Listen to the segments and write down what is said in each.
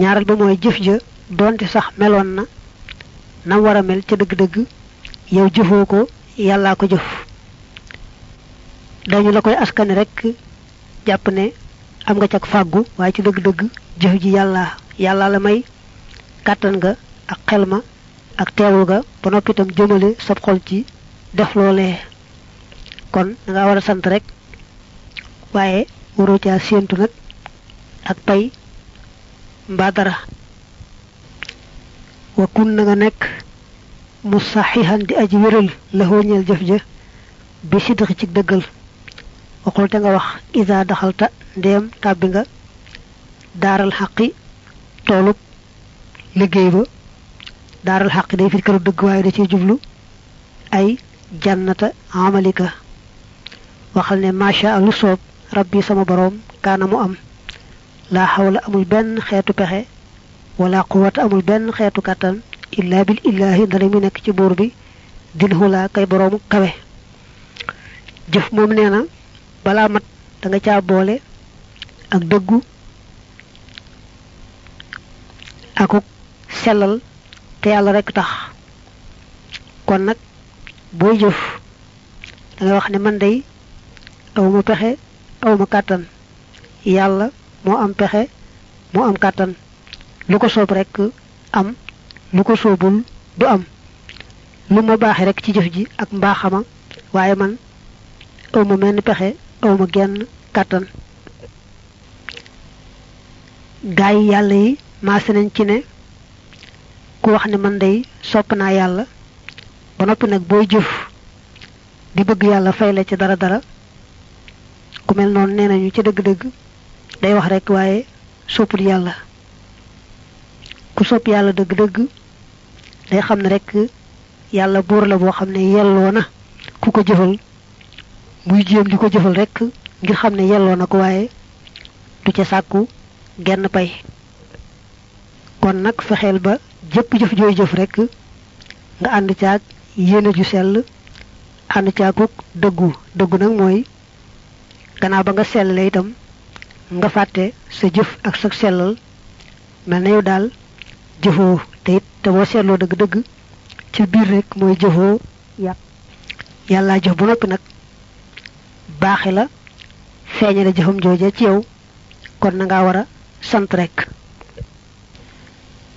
ñaaral ba mooy jëf ja donte sax na nam war a mel ca dëgg-dëgg yow jëfoo ko yàllaa ko jëf. Dañu la koy askane rek jàpp ne am nga cag fàggu waaye ci dëgg-dëgg jëf ji yàlla yàlla la may. Kàttan nga ak xel ak teewul ga ba noppi itam jëmale sab xol ci def loolee kon da nga war a sant rek waaye waroo caa séentu nag ak mbaa dara wa kun nga nekk mu saxihan di aji wéral la ñeel jëf ja bi sidqi ci dëggal waxul te nga wax isa daxalta ndéem tàbbi nga daaral xaqi toolub liggéey ba daaral xaqi day firi këru dëgg waaye da ciy jublu ay jannata amalika waxal ne macha lu soob rabbi sama boroom kaana mu am laa xawla amul benn xeetu pexe wala quwata amul benn xeetu kàttan illa bil illahi ndara mi nekk ci buur bi dil xulaa kay boroomu kawe jëf moom nee na balaa mat da nga caa boole ak dëggu akuk sellal te yàlla rek tax kon nag booy jëf da nga wax ne man day awma pexe awma kàttan yàlla moo am pexe moo am kàttan. lu ko soob rek am lu ko soobul du am. lu ma baaxe rek ci jëf ji ak mbaaxama waaye man awma menn pexe awma genn kàttan. Gaay yàlla yi maase nañ ci ne ku wax ne man day sopp naa yàlla ba noppi nag booy jëf di bëgg yàlla fay la ci dara dara ku mel noonu nee nañu ci dëgg-dëgg day wax rek waaye soppul yàlla. Ku sopp yàlla dëgg-dëgg day xam ne rek yàlla buur la boo xam ne yelloo na ku ko jëfal. Muy jéem di ko rek ngir xam ne yelloo na ko waaye du ca sàkku genn pay. Kon nag fexeel ba jëpp jëf jooy jëf rek nga ànd caag yéene ju sell ànd caaguk dëggu. Dëggu nag mooy gannaaw ba nga sellale itam nga fàtte sa jëf ak sa sellal. mel na yow daal jëfoo te it te boo seetloo dëgg-dëgg ci biir rek mooy jëfoo yàq yàllaa jëf bu noppi nag baaxi la feeñale jëfam jooja ci yow. kon na ngaa war a sant rek.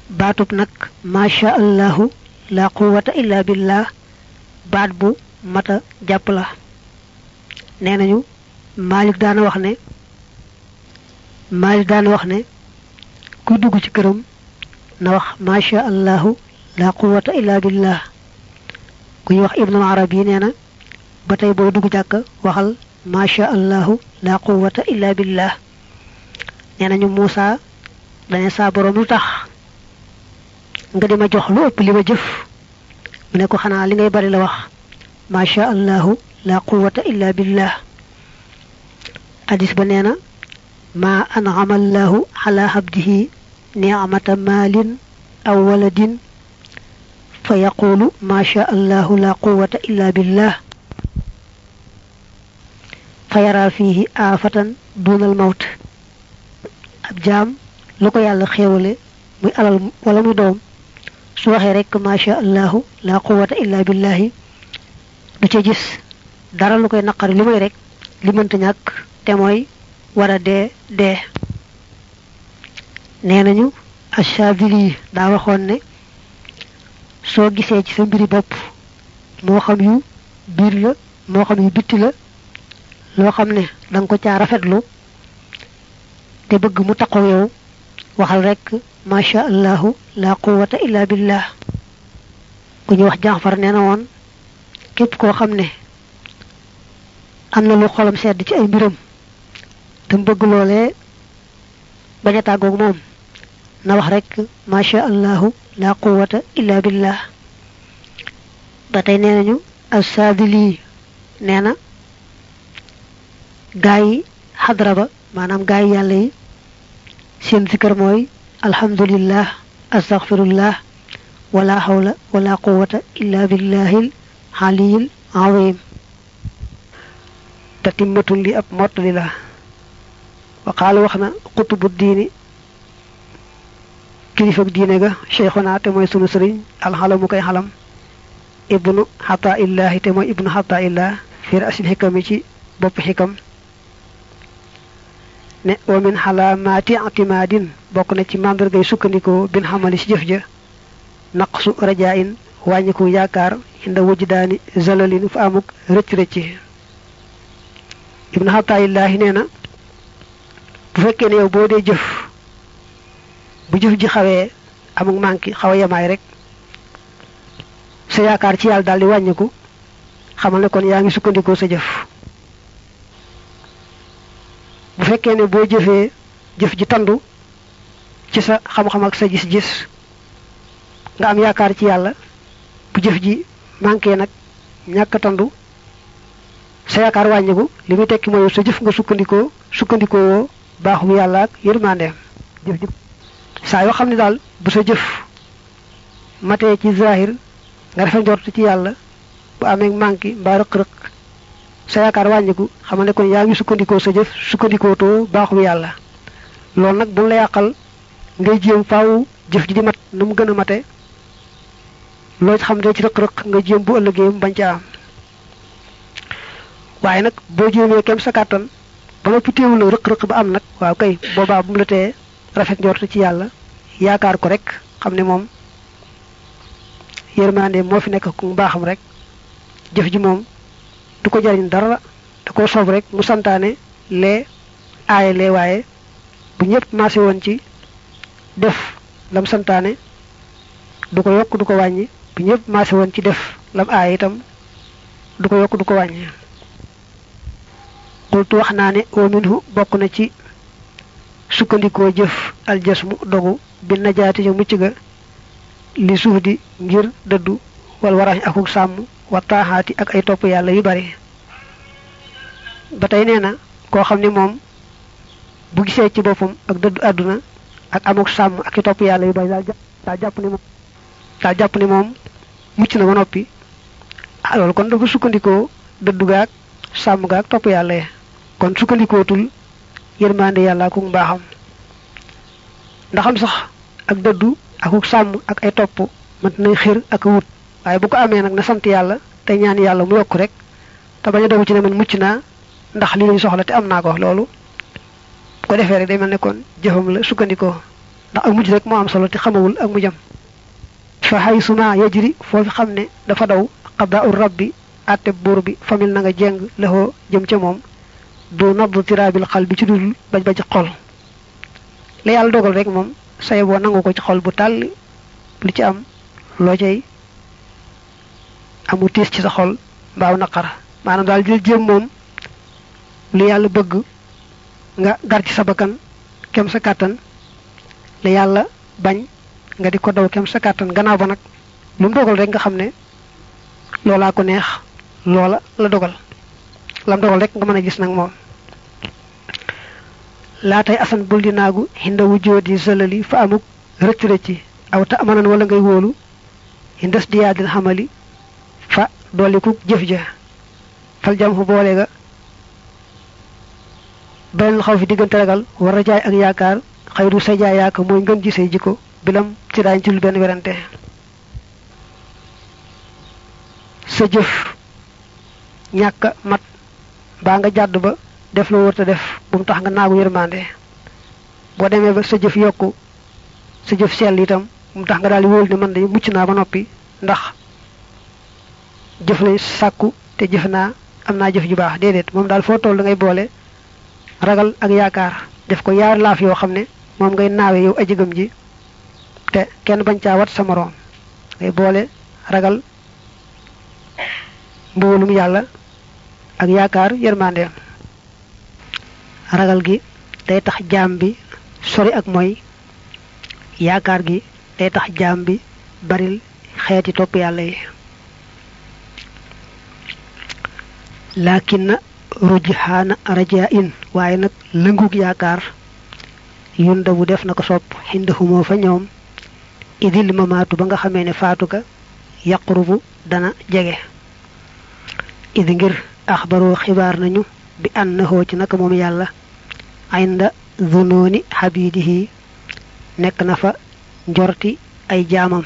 baatub nag macha allahu la quwata illa billah baat bu mata jàpp la. nee nañu Malik daana wax ne Malik daana wax ne ku dugg ci këram na wax macha allahu la quwata illa billah ku ñu wax ibnul arabi nee na ba tey boo dugg jàkk waxal macha allahu la quwata illa billah nee nañu Muusa dane saa boroom lu tax nga di ma jox lu ëpp li ma jëf mu ne ko xanaa li ngay bari la wax macha allahu la quwata illa billah hadis ba nee na ma an'ama allahu ala abdihi ni'mata malin aw waladin fa yaqulu macha allahu la quwata illa billah fa yara fihi aafatan dunal mawt ab jaam lu ko yàlla xéewale muy alal wala muy doom. su waxee rek macha allahu la quwata illa billahi du ca gis dara lu koy naqari lu may rek li mënta ñàkk te mooy war a dee dee nee nañu achabili daa waxoon ne soo gisee ci sa mbiri bopp moo xam yu biir la moo xam yu bitti la loo xam ne da ko rafetlu te bëgg mu yow waxal rek macha allahu la quwata illa billah. Ku ñu wax jaxfar nee na woon képp koo xam ne am na lu xolam sedd ci ay mbiram te mu bëgg loolee bañ a tàggoog moom na wax rek macha allahu la quwata illa billah ba tey nee nañu assaadili nee na gaa yi xadra ba maanaam gaa yi yàlla yi seen zikar mooy alhamdulillah astaghfirullah wala hawla wala quwwata illa billahil aliyil azim tatimmatun li ab mottali la وقال وخنا قطب الدين. كيف دينك شيخنا تموي سونو سرين. الحلم كاي حلم. ابن حطاء الله تمو ابن حطاء الله. في راس الحكم شي بوب حكم. ومن حلامات اعتماد. بوكنا سي ماندر غي سوكانيكو بن حمل سي جفجا نقص رجاء وانيكو ياكار. عند وجداني زلالين فاموك رتش رتش. ابن حطاء الله نينا bu fekkee ne yow boo dee jëf bu jëf ji xawee amuk manki xaw a yemaay rek sa yaakaar ci yàlla daal di wàññiku xamal ne kon yaa ngi sukkandikoo sa jëf. Bu fekkee ne boo jëfee jëf ji tandu ci sa xam-xam ak sa gis-gis nga am yaakaar ci yàlla bu jëf ji manqué nag ñàkk tandu sa yaakaar wàññiku li muy tekki mooy sa jëf nga sukkandikoo sukkandikoo baaxum yàlla ak yërmandeem. Jëf ji saa yoo xam ne daal bu sa jëf matee ci zahir nga rafet njort ci yàlla bu amee manqué mbaa rëq-rëq sa yaakaar wàññiku xamal ne kon yaa ngi sukkandikoo sa jëf sukkandikoo too baaxum yàlla. Loolu nag bu la yàqal ngay jéem faaw jëf ji di mat nu mu gën a mate. Loo ci xam ne ci rëq-rëq nga jéem bu ëllëgee bañ ca am. Waaye nag boo jéemee kem sa kàttan ba noppi téewul nag rëq-rëq ba am nag. Waaw kay boobaa bu mu la tee rafet njort ci yàlla yaakaar ko rek xam ne moom moo fi nekk ku baaxam rek. Jëf ji moom du jariñ dara da ko rek mu lee waaye bu woon ci def lam santaane du ko yokk du ko ci def lam aaye itam du ko du qultu wax naa ne wa minhu bokk na ci sukkandikoo jëf aljasmu dogu bi najaati ca mucc ga li suuf di ngir dëddu wal warañ akuk sàmm wa taaxaati ak ay topp yàlla yu bari. Ba tey nee na koo xam ne bu gisee ci boppam ak dëddu àdduna ak amuk sàmm ak i topp yàlla yu bari daal jàpp moom mucc na ba noppi. Ah kon dafa sukkandikoo dëddu gaag sàmm gaag ya kon sukkandikootul yërmande yàlla ku mbaaxam. ndaxam sax ak dëddu akuk sàmm ak ay topp mën nay xir ak wut. waaye bu ko amee nag na sant yàlla te ñaan yàlla mu yokk rek te bañ a dogu ci ne man mucc naa ndax li soxla te am naa ko loolu. Ko defee rek day mel ne kon jëfam la sukkandikoo ndax ak mujj rek moo am solo te xamawul ak mujjam. Fa xay suma yajri foofu xam ne dafa daw rabbi àtte buur bi famil na nga jeng lexoo jëm ca moom du nabdu tiraabil xal bi ci dul baj ba ci xol. La yàlla dogal rek moom say boo nangu ko ci xol bu tàlli lu ci am loo cay amu tiis ci sa xol mbaaw naqar. Maanaam daal jël jéem moom lu yàlla bëgg nga gar ci sa bakkan kem sa kàttan. La yàlla bañ nga di ko daw kem sa kàttan. Gannaaw ba nag lu dogal rek nga xam ne loolaa ko neex loola la dogal lam nga mën a gis nag moom. Laa tey asan bul di naagu xinda wu joodi sëlali fa amuk rëcc rëcci. Aw ta amanan ngay wóolu xindas diyaadil xamali fa dooliku jëf ja. Fal jam fu boole ga. Benn xaw fi diggante ragal war a ak yaakaar xayru sa jaay yaaka mooy ngën ji say jikko bilam ci daañ ci benn werante. Sa jëf ñàkk mat baa nga jàdd ba def loo wërta def bu tax nga naagu yërmande boo demee ba sa jëf yokku sa jëf sell itam bu tax nga daal di wóolu man de mucc naa ba noppi ndax jëf lay sàkku te jëf naa am naa jëf ju baax déedéet moom daal foo toll da ngay boole ragal ak yaakaar def ko yaar laaf yoo xam ne moom ngay naawe yow ajëgam ji te kenn bañ caa wat sa moroom ngay boole ragal mbugalum yàlla ak yaakaar yërmandeem ragal gi day tax jaam bi sori ak mooy yaakaar gi day tax jaam bi baril xeeti topp yàlla yi. Lakin rujhaana rajaa in waaye nag lëngug yaakaar yunda bu def na ko sopp xindahumoo fa ñoom. Idil mamaatu ba nga xamee ne faatu yaqrubu dana jege. Idi ngir axbaroo xibaar nañu bi annahoo ci naka moom yàlla inda zunooni xabidihi nekk na fa njorti ay jaamam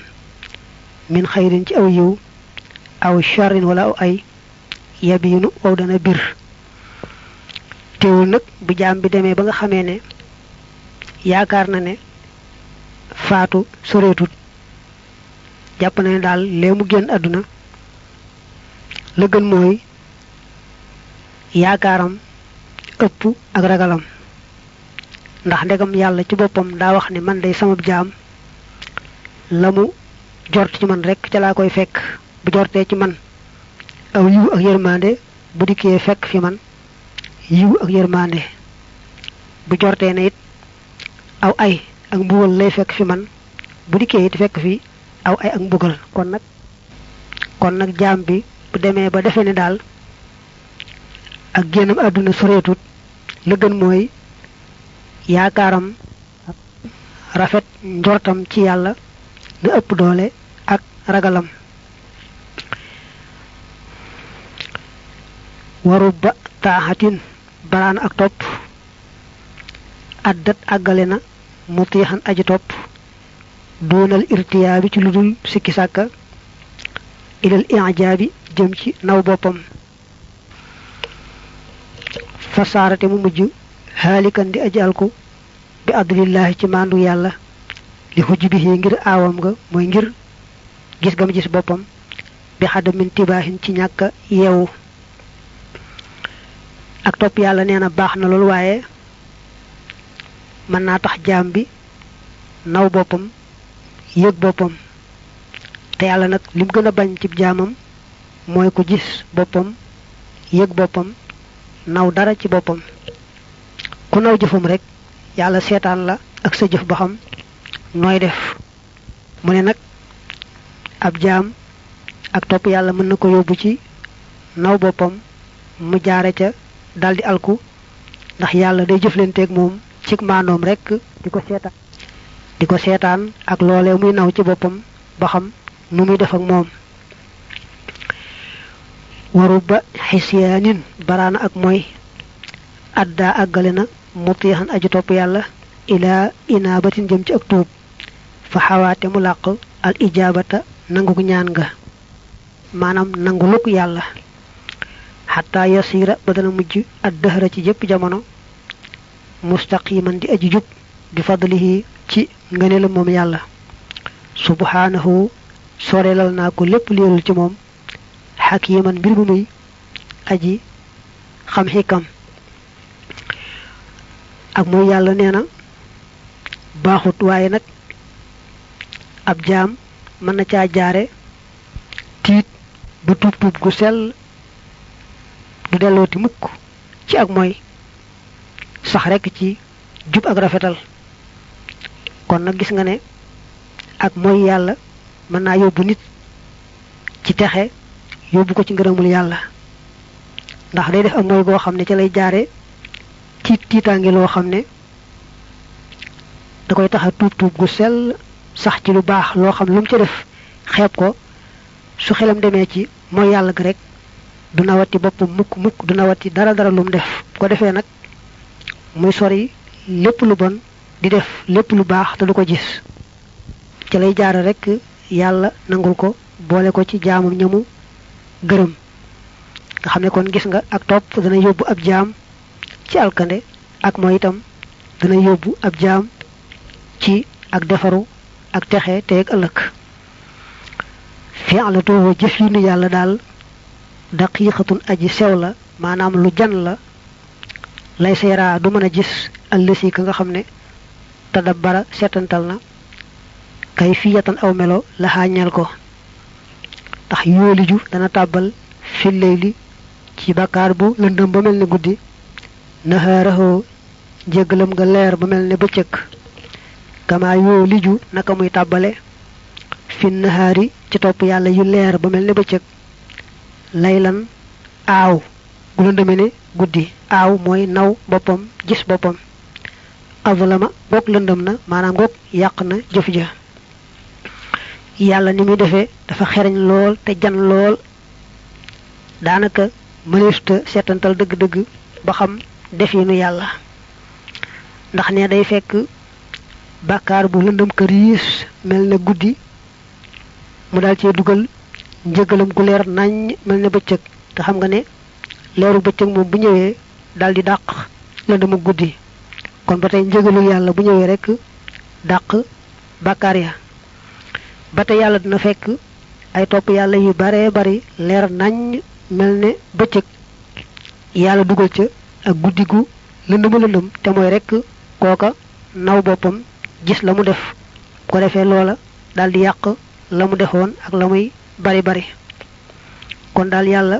min xayrin ci aw yiw aw sharrin wala aw ay yabiinu waw dana bir teewul nag bu jaam bi demee ba nga xamee ne yaakaar na ne faatu soreetut jàpp na ne daal lee mu génn àdduna la gën mooy yaakaaram ëpp ak ragalam. Ndax ndegam yàlla ci boppam daa wax ne man day sama jaam la mu jort ci man rekk ca laa koy fekk. Bu jortee ci man aw yiw ak yërmande bu dikkee fekk fi man yiw ak yërmande. Bu jortee ne it aw ay ak mbugal lay fekk fi man bu dikkee it fekk fi aw ay ak mbugal. Kon nag kon nag jaam bi bu demee ba defe ne daal ak génnam àdduna soreetut. La gën mooy yaakaaram rafet njortam ci yàlla na ëpp doole ak ragalam. Waru ba taaxatin baraan ak topp. Addat àggale na mutiixan aji topp. Doonal irtiyaa bi ci lu dul sikki sàkka. Ilal ijaabi jëm ci naw boppam. Fasaarate mu mujj xaalikan di aji alku bi adlillahi ci maandu yàlla li xujj bi ngir aawam nga mooy ngir gis gam gis boppam bi xadamin tibaahin ci ñàkk yeewu. Ak topp yàlla nee na baax na lool waaye tax jaam bi naw boppam yëg boppam. Te yàlla nag lim gën a bañ ci jaamam mooy ko gis boppam yëg boppam naw dara ci boppam. Ku naw jëfam rek yàlla seetaan la ak sa jëf ba xam nooy def. Mu ne nag ab jaam ak topp yàlla mën na ko ci naw boppam mu jaare ca daldi alku ndax yàlla day jëflanteeg moom ci maandoom rek di ko seetaan. Di ko seetaan ak loolee muy naw ci boppam ba xam nu def ak moom waru ba xisyaanin baraana ak mooy addaa àggale na mutiixan aju topp yàlla ilaa inaabatin jëm ci ak tuub. Fa xawaate mu làq al ijaabata nangu ñaan nga maanaam nangu luk yàlla xataa yasiira ba dana mujj ad dëhra ci jëpp jamono. Mustaqiman di aji jub bi fadlihi ci ngëneelu moom yàlla subhaanahu soreelal naa ko lépp leerul ci moom xakiman mbir mu muy aji xam xikam. Ak mooy yàlla nee na baaxut waaye nag ab jaam mën na caa jaare tiit ba tuub tuub gu sell du dellooti mukk ci ak mooy sax rekk ci jub ak rafetal. Kon nag gis nga ne ak mooy yàlla mën naa yóbbu nit ci yóbbu ko ci ngërëmul yàlla. ndax day def ak mooy goo xam ne ca lay jaare tiit tiitaange loo xam ne da koy tax a tuub tuub gu sell sax ci lu baax loo xam lu mu ca def xeeb ko su xelam demee ci mooy yàlla ga rek du nawati boppam mukk mukk du nawati dara dara lu mu def. Ko defee nag muy sori lépp lu bon di def lépp lu baax te du ko gis. Ci lay jaare rek yàlla nangul ko boole ko ci ñamu gërëm nga xam ne kon gis nga ak topp dana yóbbu ab jaam ci alkande ak mooy itam dana yóbbu ab jaam ci ak defaru ak texe te ak ëllëg. Fi'latu jëf yu nu yàlla daal daqiiqatun aji sew la maanaam lu jan la. Lay seeraa du mën a gis ëllësi ka nga xam ne tadabbara seetantal na. Kay aw melo la xaañal ko ndax yooliju dana tàbbal fillay li ci bakkaar bu lëndëm ba mel ne guddi. nahaarahoo njéggalam nga leer ba mel ne bëccëg. kama yooliju naka muy tàbbale. fi nahaari ci topp yàlla yu leer ba mel ne bëccëg. laylan aaw gu lëndëme ne guddi. aaw mooy naw boppam gis boppam. azlama goog lëndëm na maanaam goog yàq na jëf ja yàlla ni muy defee dafa xereñ lool te jan lool. daanaka mëneesuta seetantal dëgg-dëgg ba xam definu yàlla. ndax ne day fekk bàkkaar bu lëndëm këriis mel ne guddi. mu daal cee dugal njëgalam gu leer nañ mel ne bëccëg. te xam nga ne leeru bëccëg moom bu ñëwee daal di dàq lëndëmu guddi. kon ba tey njëgalu yàlla bu ñëwee rek dàq bàkkaar ya ba tey yàlla dina fekk ay topp yàlla yu bare bari leer nañ mel ne bëccëg. yàlla dugal ca ak guddi gu lëndëma lëndëm te mooy rek kooka naw boppam gis la mu def. ko defee loola daal di yàq ak la muy bari bari. kon daal yàlla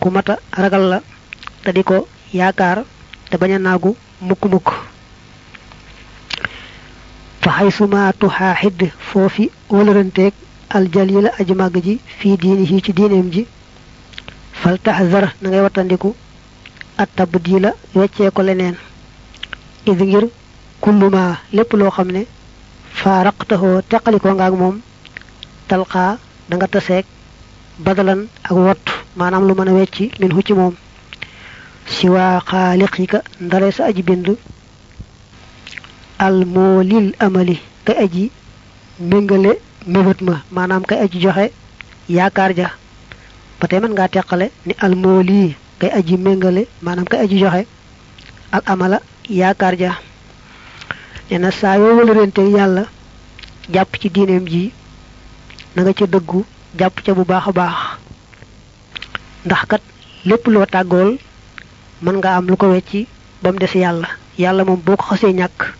ku mata ragal la te di ko yaakaar te bañ a naagu mukk-mukk fa xaysuma tuxaaxid foofi wëlëranteeg aljalila aji màgg ji fii diini yi ci diineem ji fal taxzar na ngay wattandiku at tabdila weccee ko leneen id ngir kulluma lépp loo xam ne faaraqtaxoo teqalikoo nga ak moom talxaa da nga taseeg badalan ak wott maanaam lu mën a wecci min hu ci moom si waa xaaliqika ndare sa aji bind al moolil amali. Kay aji méngale mébét ma. Maanaam kay aji joxe yaakaar ja. Ba tey mën ngaa teqale ni al mooli kay aji méngale maanaam kay aji joxe al amala yaakaar ja. Nee na saa yoo wëlërante yàlla jàpp ci diineem ji na nga ca dëggu jàpp ca bu baax a baax. Ndax kat lépp loo tàggool mën nga am lu ko wecci ba mu des yàlla. Yàlla moom boo ko xasee ñàkk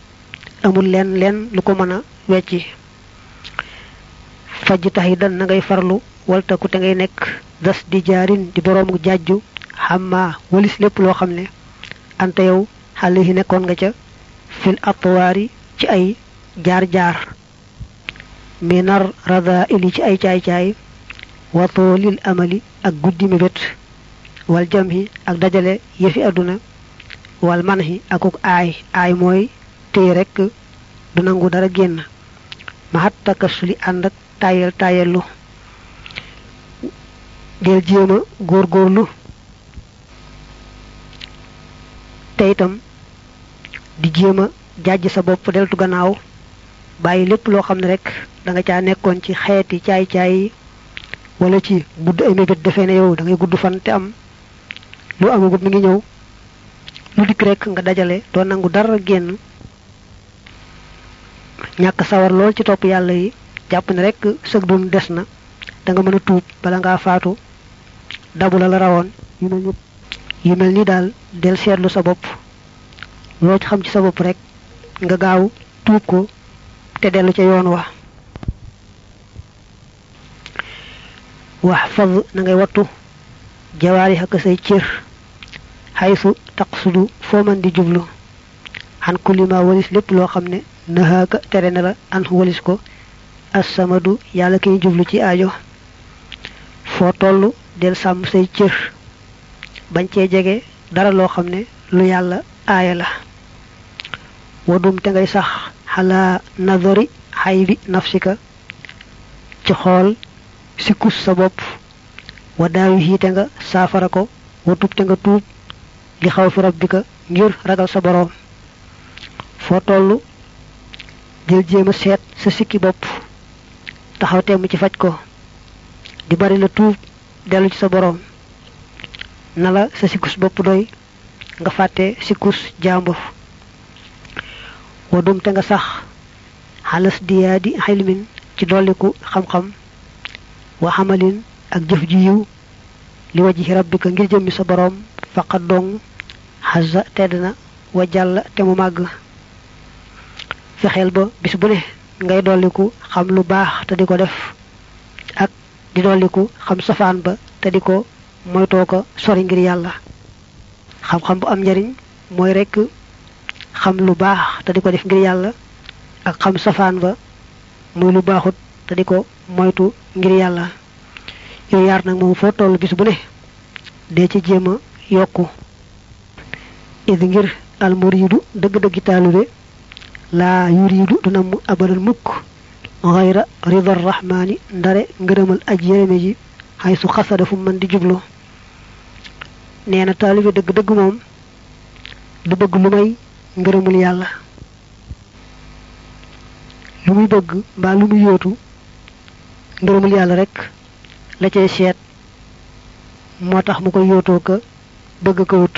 amul leen leen lu ko mën a wecci. Fajj tax yi dan na ngay farlu walta ku te ngay nekk das di jaarin di boroomu jàjju xamma walis lépp loo xam ne ante yow xale yi nekkoon nga ca fil atwaari ci ay jaar-jaar. Minar rada ili ci ay caay-caay watoolil amali ak guddi mi wal jamhi ak dajale yëfi àdduna wal manhi akuk aay. Aay mooy téye rekk du nangu dara génn. Maxat takasuli ànd ak tayel tayellu del jéema góorgóorlu. Te itam di jéema jàjj sa bopp deltu gannaaw. Bàyyi lépp loo xam ne rek da nga caa nekkoon ci xeeti caay-caay yi wala ci gudd ay mébét defee ne yow da ngay gudd fan te am. Lu amagut mi ngi ñëw. Lu dikk rek nga dajale doo nangu dara génn ñàkk sawar lool ci topp yàlla yi jàpp ne rek sëg dun des na. Da nga mën a tuub bala ngaa faatu. Dabu la la rawoon yu mel ni daal del seetlu sa bopp. Loo ci xam ci sa bopp rek nga gaaw tuub ko te dellu ca yoon wa. Wax fad na ngay wattu jawaari ak say cër xaysu taqsudu foo man di jublu. Xan kulima walis lépp loo xam ne nahaaka tere na la an walis ko. Assamadu yàlla kiy jublu ci aajo. Foo toll del sàmm say cër. Bañ cee jege dara loo xam ne lu yàlla aaya la. Wadum te ngay sax xalaa nadari xay bi nafsika. Ci xool sikkus sa bopp. Wa daawi xiite nga saafara ko. Wa tub te nga tuub. Li xaw fi rabbika ngir ragal sa boroom. Foo toll jël jéem a seet sa sikki bopp. Taxaw temm ci faj ko. Di bari la tuub dellu ci sa boroom na la sa sikkus bopp doy nga fàtte sikkus jàmbur wa dum nga sax xalas diyaadi xilmin ci dolliku xam-xam wa xamalin ak jëf ji yiw li wajhi rabbika ngir jëmmi sa boroom faqat dong xasa tedd na wa jàll te mu màgg fexeel ba bis bu ne ngay dolliku xam lu baax te di ko def ak di dolliku xam safaan ba te di ko moytoo ko sori ngir yàlla. Xam-xam bu am njariñ mooy rekk xam lu baax te di ko def ngir yàlla ak xam safaan ba muy lu baaxut te di ko moytu ngir yàlla. Yooyu yaar nag moom foo toll bis bu ne dee ci jéem a yokku. Ngir almuriidu dëgg-dëggi taalube laa yuriidu duna mu abadan mukk xayra ridar rahmaani ndare ngërëmal aj yërëme ji xay su xasada fu mën di jublu nee na taalube dëgg-dëgg moom du bëgg lu may ngërëmul yàlla lu muy bëgg mbaa lu muy yóotu ngërëmul yàlla rek la cay seet moo tax mu koy yóotoo ko bëgg ko wut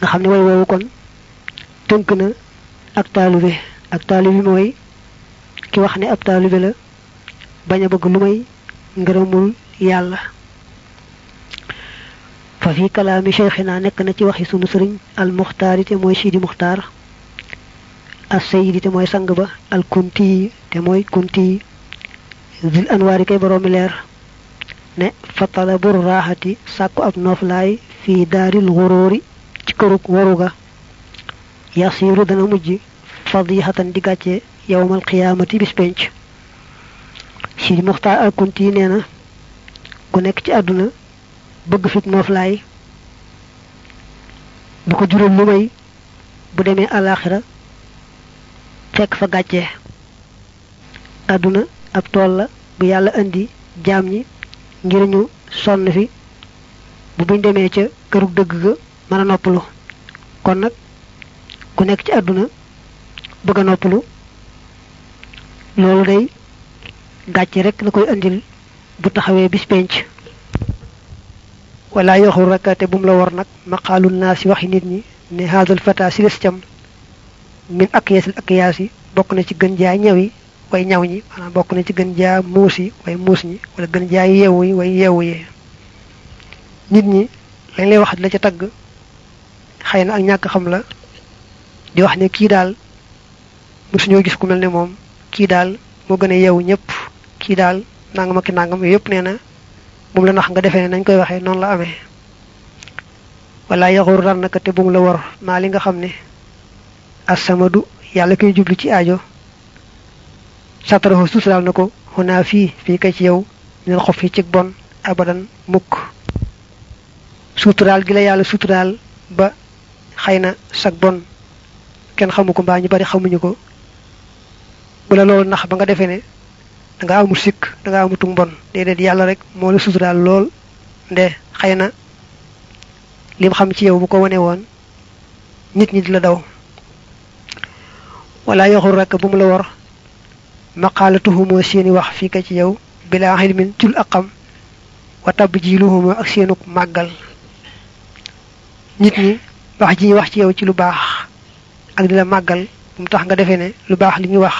nga xam ne way woowu kon tënk na ak taalibe ak taalibe mooy ki wax ne ab taalibe la bañ a bëgg lu may ngërëmul yàlla fa fi kalaami cheikhina nekk na ci waxi sunu sëriñ al muxtaari te mooy sidi muxtaar as sayidi te mooy sang ba al kunti te mooy kunti zil anwaari kay boroomi leer ne fa talabur raaxati sàkku ab nooflaay fii daaril xuróori ci kërug waruga yasiiru dana mujj fadixatan di gàcce yowmal qiyaamati bis penc. Sidi muxtaar al kunti nee na ku nekk ci àdduna bëgg fit nooflaay bu ko jural lu may bu demee alaxira fekk fa gàcce. Àdduna ab tool la bu yàlla indi jaam ñi ngir ñu sonn fi. Bu buñ demee ca kërug dëgg ga mën a noppalu. Kon nag ku nekk ci àdduna bëgg a noppalu loolu day gàcce rek la koy indil bu taxawee bis penc. Wala yoxul rakate bu la war nag maqaalul naa si waxi nit ñi ne haadal fata si des cam min ak yeesil ak yaas yi bokk na ci gën jaa ñawi way ñaw ñi maanaam bokk na ci gën jaa muus yi way muus ñi wala gën jaa yeewu yi way yeewu yi. Nit ñi lañ lay la ca tagg xëy na ak ñàkk xam la di wax ne kii daal mosuñoo gis ku mel ne moom. Kii daal moo gën a yeewu ñëpp. Kii daal nangam ak nangam yëpp nee na mu la nax nga defee ne nañ koy waxee noonu la amee. Wala yaxur ran naka te bu mu la war maa li nga xam ne asamadu yàlla koy jublu ci aajo. Sataraxo suuturaal na ko xunaa fii fii kay ci yow minel xof yi ci bon abadan mukk. Suuturaal gi la yàlla suuturaal ba xëy na sag bon kenn xamu ko mbaa ñu bari xamuñu ko. Bu la loolu nax ba nga defee ne danga amul sikk danga amutum bon déedéet yàlla rek moo la suturaal lool nde xëy na lim xam ci yow bu ko wane woon nit ñi di la daw. Wala yoxul rek bu mu la war maqaalatuhumoo seeni wax fii ka ci yow bilaa xilmin cul aqam wa tabb jiluhumoo ak seenuk màggal. Nit ñi wax ji wax ci yow ci lu baax ak di la màggal bu mu tax nga defee ne lu baax li ñu wax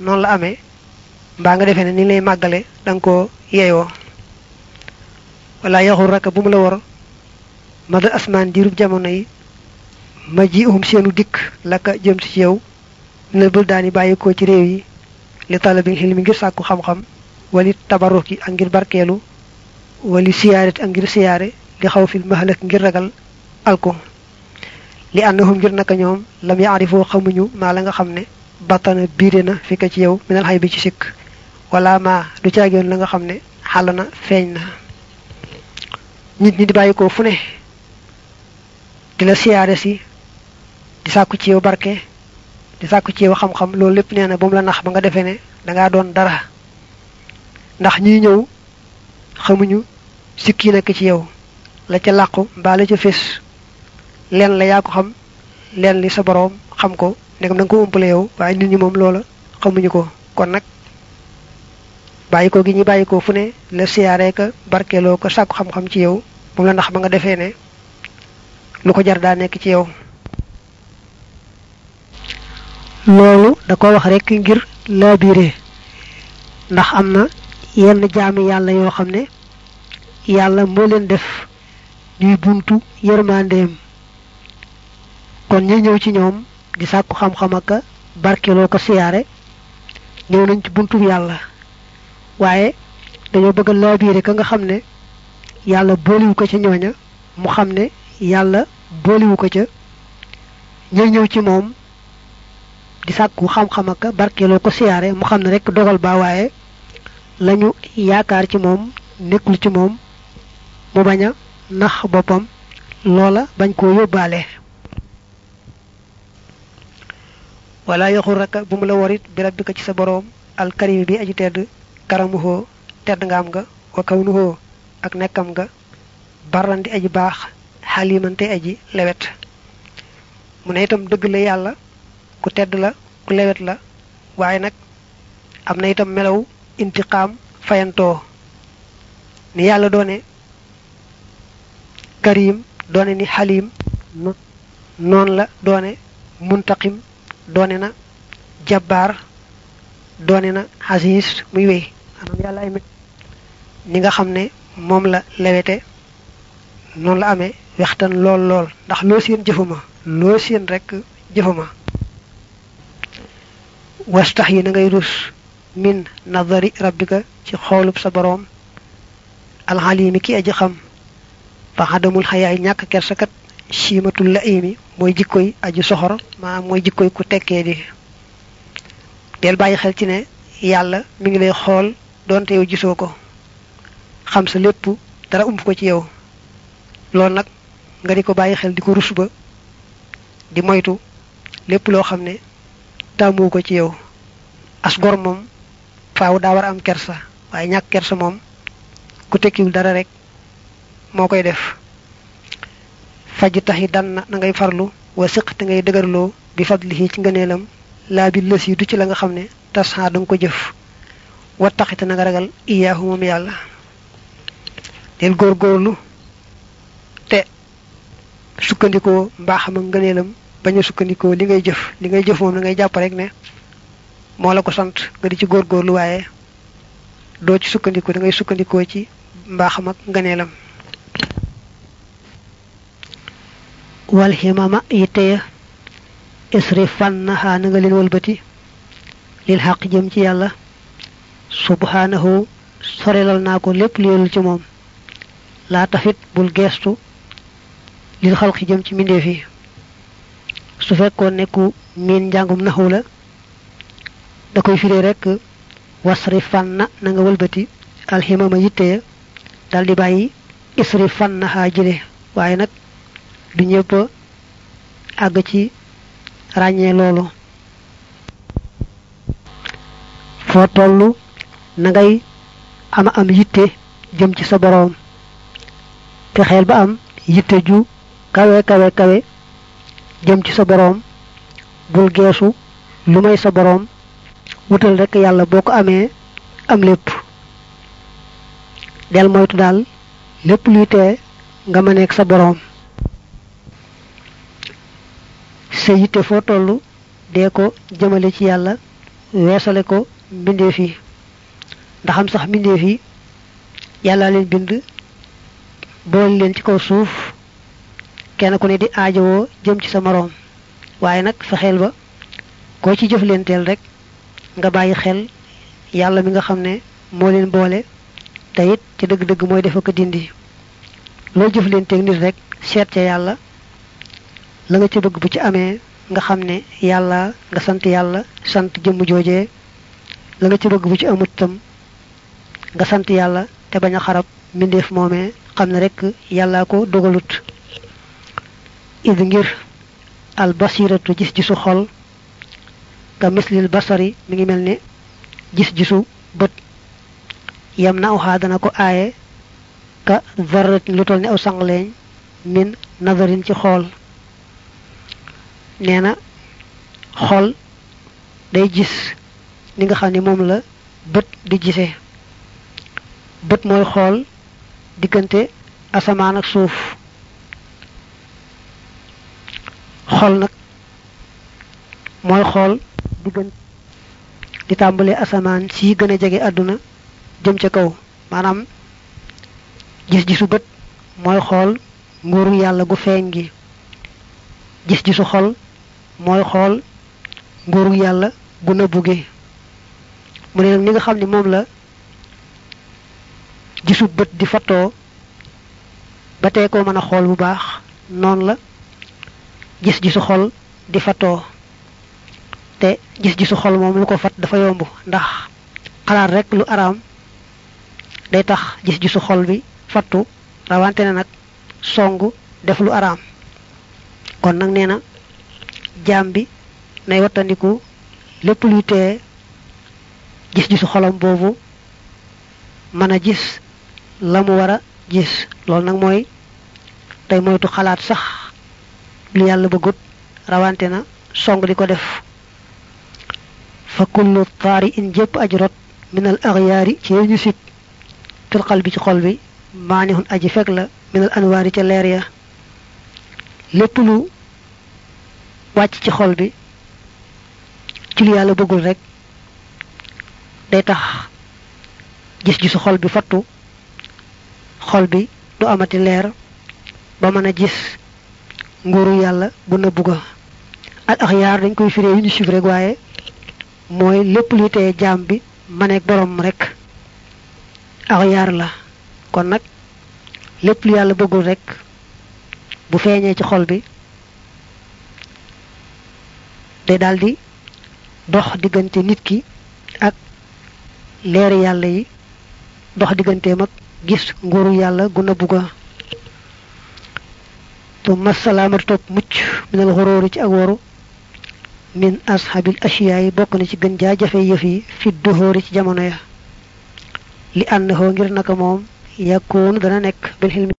noonu la amee mbaa nga defee ne ni lay màggale danga ko yeeyoo wala yaxul rek bu mu la war madal asmaan diirub jamono yi ma ji uhum seenu dikk laka jëm ci yow ne bul daani bàyyi ko ci réew yi li talabil xilmi ngir sàkku xam-xam wali tabarruki ak ngir barkeelu wali siyaarati ak ngir siyaare li xaw fil mahalak ngir ragal alko li annahum ngir naka ñoom lam yaarifoo xamuñu maa la nga xam ne battana biire na fi ka ci yow minal xay bi ci sikk wala ma du caagoon la nga xam ne xàll na feeñ na nit ñi ko fu ne di la si di sàkku ci yow barke di sàkku ci yow xam-xam loolu lépp na bu mu la nax ba nga defee ne dangaa doon dara ndax ñiy ñëw xamuñu sikki nekk ci yow la ca làqu mbaa la ca leen la yaa ko xam leen li sa boroom xam ko ndegam da nga ko umpale yow waaye nit ñi moom loola xamuñu ko. Kon nag bàyyi ko gi ñu bàyyi ko ne la siyaaree ka barkeeloo ko xam-xam ci yow moom la ndax ba nga defee ne lu ko jar daa nekk ci yow. Loolu da ko wax rek ngir laabire ndax am na yenn jaami yàlla yoo xam ne yàlla moo leen def ñuy buntu yërmandeem kon ñi ñëw ci ñoom di sàkku xam-xam ak barkeloo ko siyaare ñëw nañ ci buntu yàlla. Waaye dañoo bëgg a laabiire ka nga xam ne yàlla booliwu ko ca ñooña mu xam ne yàlla booliwu ko ca. Ñëw ñëw ci moom di sàkku xam-xam ak barkeloo ko siyaare mu xam ne rek dogal ba waaye lañu yaakaar ci moom nekkul ci moom mu bañ a nax boppam loola bañ koo yóbbaale wala yoxul rek bu mu la warit bi rabbika ci sa boroom alkarimi bi aji tedd karamuhoo tedd nga am nga wa kawnuhoo ak nekkam nga barran di aji baax xalimante aji lewet. Mu ne itam dëgg la yàlla ku tedd la ku lewet la waaye nag am na itam melaw intiqaam fayantoo. Ni yàlla doone karim doone ni xalim noonu la doone muntaqim doone na jabbaar doone na xasiis muy wéy maanaam yàlla ay ni nga xam ne moom la lewete noonu la amee wextan lool lool ndax loo seen jëfuma loo seen rek jëfuma wastax yi na ngay rus min nadari rabbika ci xoolub sa boroom alxalimi ki aji xam fa xadamul xayaay ñàkk kersakat siimatul la imi mooy jikkoy aji soxor maanaam mooy jikkoy ku tekkee di. Del bàyyi xel ci ne yàlla mi ngi lay xool doonte yow gisoo ko. Xam sa lépp dara ump ko ci yow. Loolu nag nga di ko bàyyi xel di ko rus di moytu lépp loo xam ne tàmmu ko ci yow. As gor moom faaw daa war am kersa waaye ñàkk kersa moom ku tekkiwul dara rek moo koy def faj taxi dan na ngay farlu wa siq te ngay dëgërloo bi fadlihi ci ngëneelam laa bi lës du ci la nga xam ne tasxaa da nga ko jëf. Wa taxite na nga ragal iyaahu moom yàlla. Del góorgóorlu te sukkandikoo mbaaxam ak ngëneelam bañ a li ngay jëf. Li ngay jëf moom da ngay jàpp rek ne moo la ko sant nga di ci góorgóorlu waaye doo ci sukkandikoo da ngay sukkandikoo ci ak ngëneelam والهمم ايتيا اسرفنها نغل الولبتي للحق جمتي الله سبحانه سرلل ناكو لب ليول جموم لا تفت بلغيستو للخلق جمتي من دي فيه سفكو نكو من جانغم نهولا داكو يفري رك واسرفن نغل الولبتي الهمم ايتيا دال دي باي اسرفنها جلي واي du ñëpp àgg ci ràññee loolu. foo tollu na ngay ama am yitte jëm ci sa boroom. xel ba am yitte ju kawe kawe kawe jëm ci sa boroom. bul geesu lu may sa boroom. wutal rekk yàlla boo ko amee am lépp. del moytu daal lépp luy tee nga ma nekk sa boroom. Sa yitte foo tollu dee ko jëmale ci yàlla weesale ko mbindeef yi. Ndaxam sax mbindeef yi yàlla leen bind boole leen ci kaw suuf kenn ku ne di aajowoo jëm ci sa moroom. Waaye nag fexeel ba koo ci jëflenteel rek nga bàyyi xel yàlla mi nga xam ne moo leen boole te it ci dëgg-dëgg mooy def ko dindi. Loo jëflenteeg nit rek seet ca yàlla la nga ca bëgg bu ci amee nga xam ne yàlla nga sant yàlla sant jëmm joojee la nga ca bëgg bu ci amut tam nga sant yàlla te bañ a xarab mbindeef moomee xam ne rek yàllaa ko dogalut. Id ngir al basiratu gis-gisu xol ka mislil basari mi ngi mel ne gis-gisu bët. Yam na awxaa dana ko aaye ka zarratin lu toll ne aw sangleeñ min nazarin ci xool nee na xool day gis ni nga xam ne moom la bët di gisee. Bët mooy xool diggante asamaan ak suuf. Xool nag mooy xool di tàmbalee asamaan si gën a jege àdduna jëm ca kaw. Maanaam gis-gisu bët mooy xool nguuru yàlla gu feeñ gi gis-gisu xol mooy xool nguuru yàlla gu nëbbu gi mu ne ni nga xam ne moom la gisu bët di fattoo ba tey koo mën a xool bu baax noonu la gis-gisu xol di fattoo. Te gis-gisu xol moom lu ko fat dafa yomb ndax xalaat rek lu araam day tax gis-gisu xol bi fattu rawante na nag songu def lu araam kon nag nee na jaam bi nay wattandiku lépp luy tee gis-gisu xolam boobu mën a gis la mu war a gis. Loolu nag mooy tey moytu xalaat sax lu yàlla bëggut rawante na song di ko def. Fa kullu taari in jëpp aj rot minal axyaari ci ñu fil qalbi ci xol bi maanihun aji fekk la minal anwaari ca leer ya. Lépp lu wàcc ci xol bi ci lu yàlla bëggul rek day tax gis-gisu xol bi fattu xol bi du amati leer ba mën a gis nguuru yàlla bu nëbbu ga. Al axyaar dañ koy firee yu ñu rek waaye mooy lépp luy jaam bi borom rek. Axyaar la. Kon nag lépp lu yàlla bëggul rek bu feeñee ci xol bi day daldi dox diggante nit ki ak leeri yàlla yi dox digganteem ak gis nguuru yàlla gu nëbbu ga. Tumma salaamatu topp mucc minal xuróori ci ak waru min ashabil ashiyaa yi bokk na ci gën yëf yi fi duhóori ci jamono ya. Li ànd ngir naka moom yàkkoonu dana nekk bil xilmi